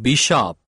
bishop